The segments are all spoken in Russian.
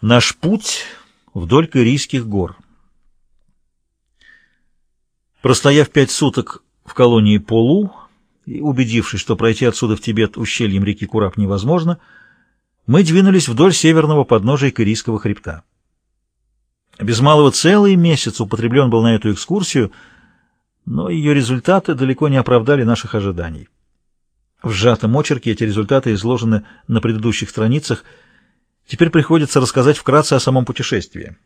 Наш путь вдоль Кырийских гор. Простояв пять суток в колонии Полу и убедившись, что пройти отсюда в Тибет ущельем реки Курап невозможно, мы двинулись вдоль северного подножия Кырийского хребта. Без малого целый месяц употреблен был на эту экскурсию, но ее результаты далеко не оправдали наших ожиданий. В сжатом очерке эти результаты изложены на предыдущих страницах – Теперь приходится рассказать вкратце о самом путешествии.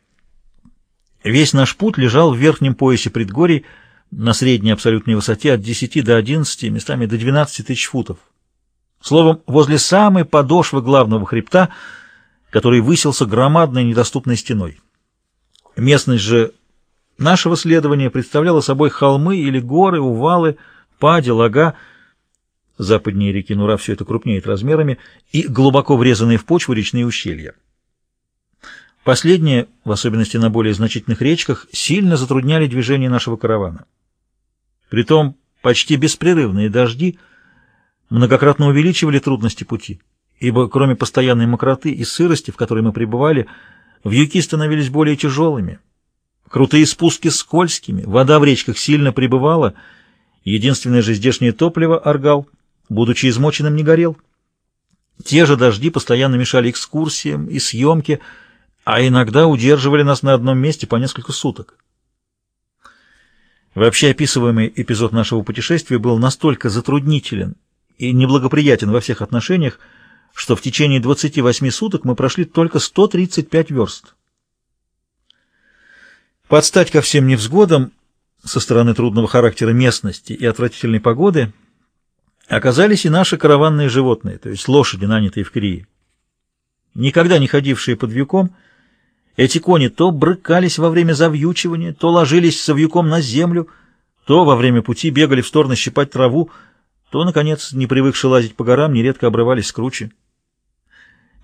Весь наш путь лежал в верхнем поясе предгорий на средней абсолютной высоте от 10 до 11, местами до 12 тысяч футов. Словом, возле самой подошвы главного хребта, который высился громадной недоступной стеной. Местность же нашего следования представляла собой холмы или горы, увалы, пади, лага, западнее реки Нура все это крупнеет размерами, и глубоко врезанные в почву речные ущелья. Последние, в особенности на более значительных речках, сильно затрудняли движение нашего каравана. Притом почти беспрерывные дожди многократно увеличивали трудности пути, ибо кроме постоянной мокроты и сырости, в которой мы пребывали, вьюки становились более тяжелыми, крутые спуски скользкими, вода в речках сильно прибывала, единственное же здешнее топливо, аргал, будучи измоченным, не горел. Те же дожди постоянно мешали экскурсиям и съемке, а иногда удерживали нас на одном месте по несколько суток. Вообще описываемый эпизод нашего путешествия был настолько затруднителен и неблагоприятен во всех отношениях, что в течение 28 суток мы прошли только 135 верст. Подстать ко всем невзгодам со стороны трудного характера местности и отвратительной погоды – оказались и наши караванные животные, то есть лошади, нанятые в Крии. Никогда не ходившие под вьюком, эти кони то брыкались во время завьючивания, то ложились со вьюком на землю, то во время пути бегали в сторону щипать траву, то, наконец, не привыкшие лазить по горам, нередко обрывались с кручи.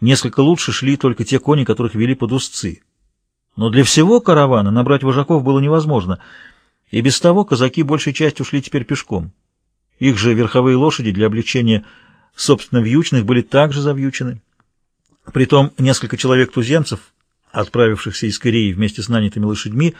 Несколько лучше шли только те кони, которых вели под узцы. Но для всего каравана набрать вожаков было невозможно, и без того казаки большей частью шли теперь пешком. Их же верховые лошади для облегчения собственно вьючных были также завьючены. Притом несколько человек-туземцев, отправившихся из Кореи вместе с нанятыми лошадьми,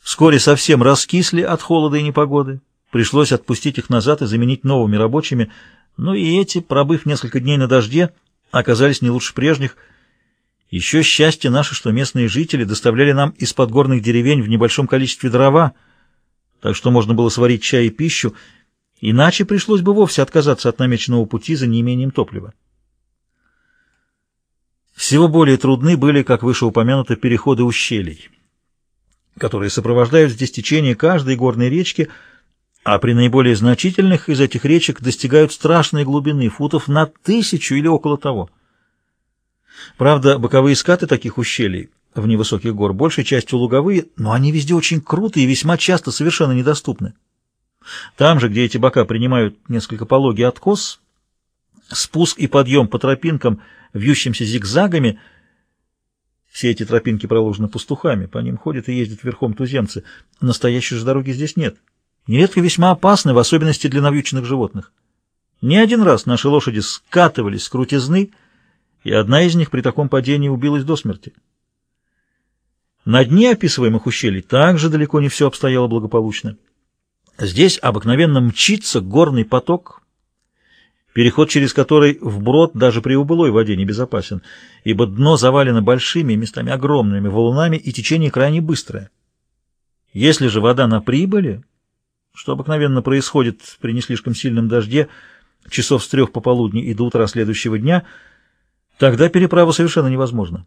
вскоре совсем раскисли от холода и непогоды. Пришлось отпустить их назад и заменить новыми рабочими, но и эти, пробыв несколько дней на дожде, оказались не лучше прежних. Еще счастье наше, что местные жители доставляли нам из подгорных деревень в небольшом количестве дрова, так что можно было сварить чай и пищу, Иначе пришлось бы вовсе отказаться от намеченного пути за неимением топлива. Всего более трудны были, как выше упомянуто, переходы ущелий, которые сопровождают здесь течение каждой горной речки, а при наиболее значительных из этих речек достигают страшной глубины, футов на тысячу или около того. Правда, боковые скаты таких ущелий в невысоких гор большей частью луговые, но они везде очень крутые и весьма часто совершенно недоступны. Там же, где эти бока принимают несколько пологий откос, спуск и подъем по тропинкам, вьющимся зигзагами, все эти тропинки проложены пастухами, по ним ходят и ездят верхом туземцы. Настоящей же дороги здесь нет. Нередко весьма опасны, в особенности для навьюченных животных. Не один раз наши лошади скатывались с крутизны, и одна из них при таком падении убилась до смерти. На дне описываемых ущелий также далеко не все обстояло благополучно. Здесь обыкновенно мчится горный поток, переход через который вброд даже при убылой воде небезопасен, ибо дно завалено большими, местами огромными валунами, и течение крайне быстрое. Если же вода на прибыли, что обыкновенно происходит при не слишком сильном дожде, часов с трех пополудни и до утра следующего дня, тогда переправа совершенно невозможна.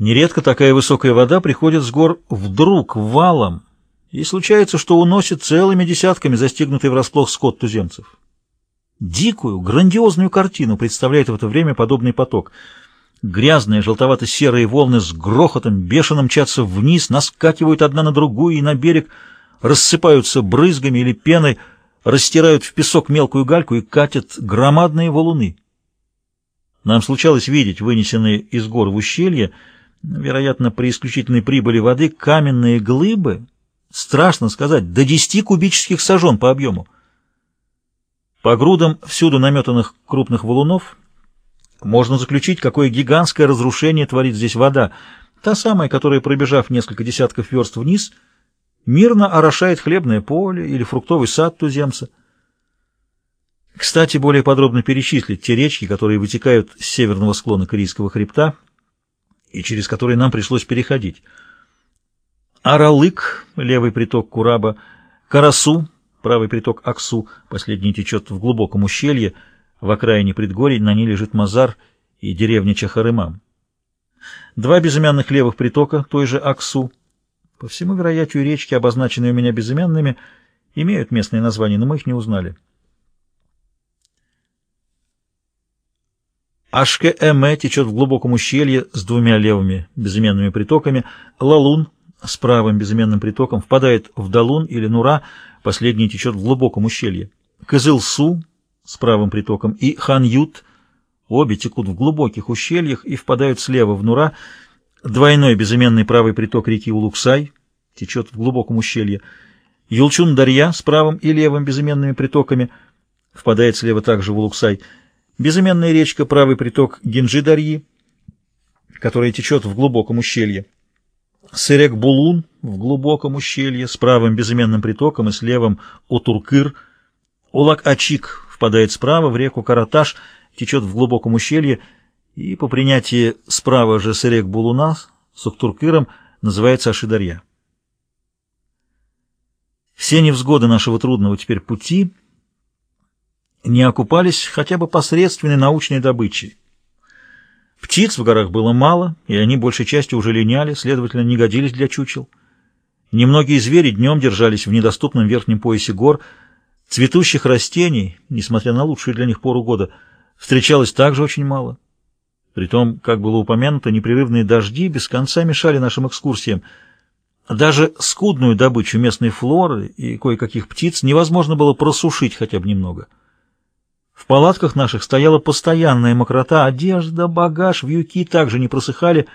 Нередко такая высокая вода приходит с гор вдруг валом, и случается, что уносит целыми десятками застигнутый врасплох скот туземцев. Дикую, грандиозную картину представляет в это время подобный поток. Грязные желтовато-серые волны с грохотом бешено мчатся вниз, наскакивают одна на другую и на берег, рассыпаются брызгами или пеной, растирают в песок мелкую гальку и катят громадные валуны. Нам случалось видеть вынесенные из гор в ущелье, вероятно, при исключительной прибыли воды, каменные глыбы — Страшно сказать, до 10 кубических сажен по объему. По грудам всюду наметанных крупных валунов Можно заключить, какое гигантское разрушение творит здесь вода, та самая, которая, пробежав несколько десятков верст вниз, мирно орошает хлебное поле или фруктовый сад туземца. Кстати, более подробно перечислить те речки, которые вытекают с северного склона Корейского хребта и через которые нам пришлось переходить. Аралык, левый приток Кураба, Карасу, правый приток Аксу, последний течет в глубоком ущелье, в окраине предгорий на ней лежит Мазар и деревня Чахарымам. Два безымянных левых притока той же Аксу. По всему вероятию речки, обозначенные у меня безымянными, имеют местные названия, но мы их не узнали. Ашке-Эме течет в глубоком ущелье с двумя левыми безыменными притоками. Лалун с правым безыменным притоком впадает в Далун или Нура, последний течет в глубоком ущелье. Кызыл-Су с правым притоком и Хан-Ют обе текут в глубоких ущельях и впадают слева в Нура. Двойной безыменный правый приток реки Улуксай течет в глубоком ущелье. Юлчун-Дарья с правым и левым безыменными притоками впадает слева также в Улуксай. Безыменная речка, правый приток Гинджи-Дарьи, которая течет в глубоком ущелье. Сырек-Булун в глубоком ущелье с правым безыменным притоком и с левым Отуркыр. Улак-Ачик впадает справа в реку Караташ, течет в глубоком ущелье, и по принятии справа же Сырек-Булуна с Октуркыром называется Ашидарья. Все невзгоды нашего трудного теперь пути не окупались хотя бы посредственной научной добычей. Птиц в горах было мало, и они большей частью уже линяли, следовательно, не годились для чучел. Немногие звери днем держались в недоступном верхнем поясе гор. Цветущих растений, несмотря на лучшую для них пору года, встречалось также очень мало. Притом, как было упомянуто, непрерывные дожди без конца мешали нашим экскурсиям. Даже скудную добычу местной флоры и кое-каких птиц невозможно было просушить хотя бы немного. В палатках наших стояла постоянная мокрота, одежда, багаж, вьюки также не просыхали,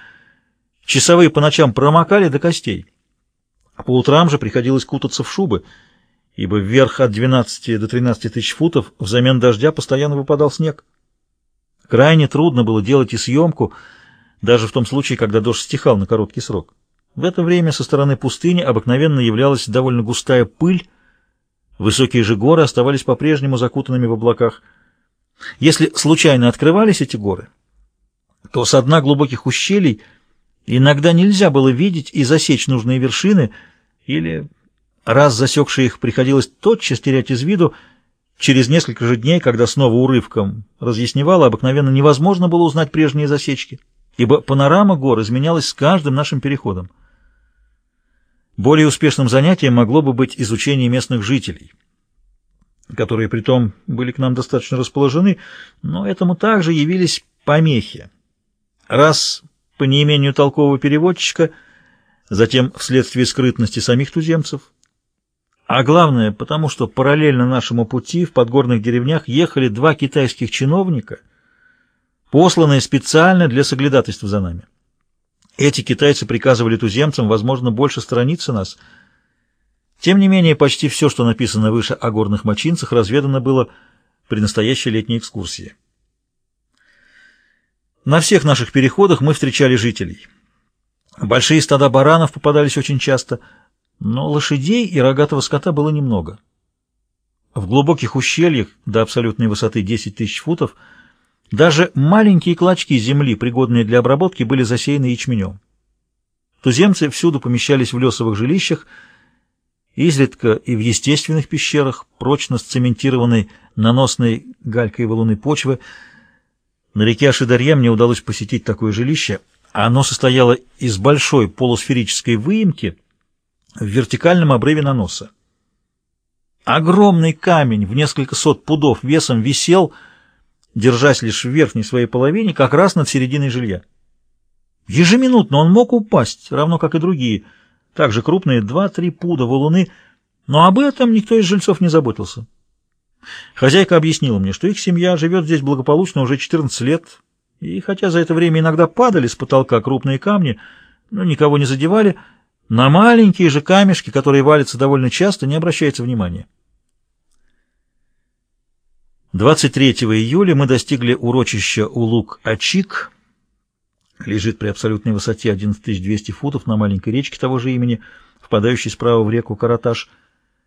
часовые по ночам промокали до костей. По утрам же приходилось кутаться в шубы, ибо вверх от 12 до 13 тысяч футов взамен дождя постоянно выпадал снег. Крайне трудно было делать и съемку, даже в том случае, когда дождь стихал на короткий срок. В это время со стороны пустыни обыкновенно являлась довольно густая пыль, Высокие же горы оставались по-прежнему закутанными в облаках. Если случайно открывались эти горы, то со дна глубоких ущелий иногда нельзя было видеть и засечь нужные вершины, или, раз засекшие их, приходилось тотчас терять из виду, через несколько же дней, когда снова урывком разъясневало, обыкновенно невозможно было узнать прежние засечки, ибо панорама гор изменялась с каждым нашим переходом. Более успешным занятием могло бы быть изучение местных жителей, которые притом были к нам достаточно расположены, но этому также явились помехи. Раз по неимению толкового переводчика, затем вследствие скрытности самих туземцев, а главное, потому что параллельно нашему пути в подгорных деревнях ехали два китайских чиновника, посланные специально для соглядатайства за нами. Эти китайцы приказывали туземцам, возможно, больше сторониться нас. Тем не менее, почти все, что написано выше о горных мочинцах, разведано было при настоящей летней экскурсии. На всех наших переходах мы встречали жителей. Большие стада баранов попадались очень часто, но лошадей и рогатого скота было немного. В глубоких ущельях до абсолютной высоты 10 тысяч футов – даже маленькие клочки земли, пригодные для обработки, были засеяны ячменем. Туземцы всюду помещались в лесовых жилищах, изредка и в естественных пещерах, прочно сцементированной наносной галькой валуны почвы. На реке Ашидарье мне удалось посетить такое жилище. Оно состояло из большой полусферической выемки в вертикальном обрыве наноса. Огромный камень в несколько сот пудов весом висел, держась лишь в верхней своей половине, как раз над серединой жилья. Ежеминутно он мог упасть, равно как и другие, также крупные два-три пуда валуны, но об этом никто из жильцов не заботился. Хозяйка объяснила мне, что их семья живет здесь благополучно уже 14 лет, и хотя за это время иногда падали с потолка крупные камни, но никого не задевали, на маленькие же камешки, которые валятся довольно часто, не обращается внимания. 23 июля мы достигли урочища Улук-Ачик, лежит при абсолютной высоте 11200 футов на маленькой речке того же имени, впадающей справа в реку Караташ.